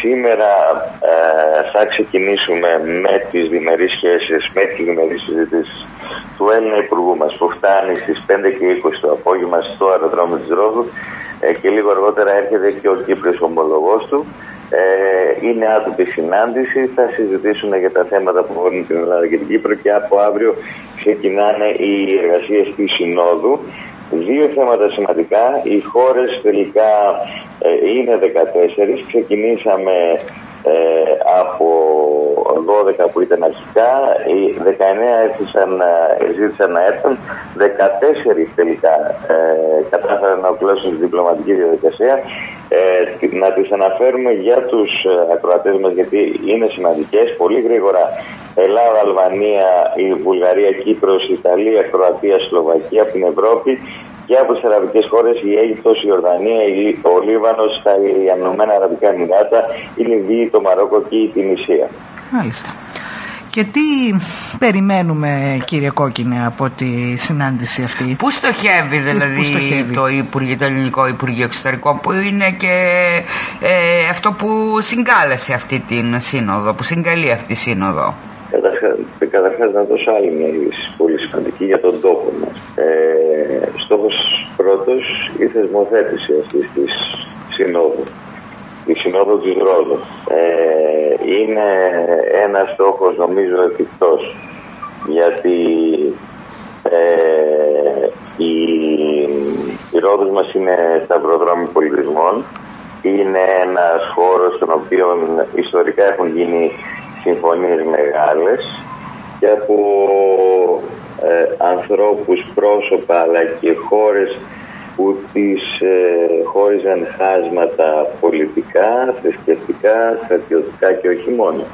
Σήμερα ε, θα ξεκινήσουμε με τις διμερείς σχέσεις, με τις διμερείς συζητήσεις του Έλληνα Υπουργού μας που φτάνει στις 5 και 20 το απόγευμα στο αεροδρόμιο της Ρόδου ε, και λίγο αργότερα έρχεται και ο Κύπριος ομολογός του. Ε, είναι άτυπη συνάντηση, θα συζητήσουν για τα θέματα που αφορούν την Ελλάδα και την Κύπρο και από αύριο ξεκινάνε οι εργασίες της Συνόδου Δύο θέματα σημαντικά. Οι χώρες τελικά ε, είναι 14. Ξεκινήσαμε ε, από 12 που ήταν αρχικά, οι 19 έφυσαν, ε, ζήτησαν να έρθουν, 14 τελικά ε, κατάφεραν να ολοκληρώσουν τη διπλωματική διαδικασία. Ε, να τις αναφέρουμε για τους ακροατές μας γιατί είναι σημαντικές, πολύ γρήγορα Ελλάδα, Αλβανία, η Βουλγαρία, Κύπρος, Ιταλία, Κροατία, Σλοβακία από την Ευρώπη και από τις αραβικές χώρες η Αίγυπτος, η Ορδανία, ο Λίβανος, τα Ηνωμένα Αραβικά Εμμυράτα, η Λιβύη, το Μαρόκο και η Τινησία. Μάλιστα. Και τι περιμένουμε κύριε Κόκκινε από τη συνάντηση αυτή; Πού στοχεύει δηλαδή το, Υπουργείο, το Ελληνικό Υπουργείο Εξωτερικών που είναι και ε, αυτό που συγκάλεσε αυτή την σύνοδο, που συγκαλεί αυτή τη σύνοδο; Καταρχά να δώσω άλλη μια λύση πολύ σημαντική για τον τόπο μας. Ε, στόχος πρώτος η θεσμοθέτηση αυτής της συνόδου η Συνόδου της Ρόδου. Ε, είναι ένας στόχος νομίζω εφικτός γιατί ε, η, η Ρόδος μας είναι σταυροδρόμι πολιτισμών είναι ένας χώρος στον οποίο ιστορικά έχουν γίνει συμφωνίες μεγάλες και από ε, ανθρώπους, πρόσωπα αλλά και χώρες που τις ε, χώριζαν χάσματα πολιτικά, θρησκευτικά, στρατιωτικά και όχι μόνο.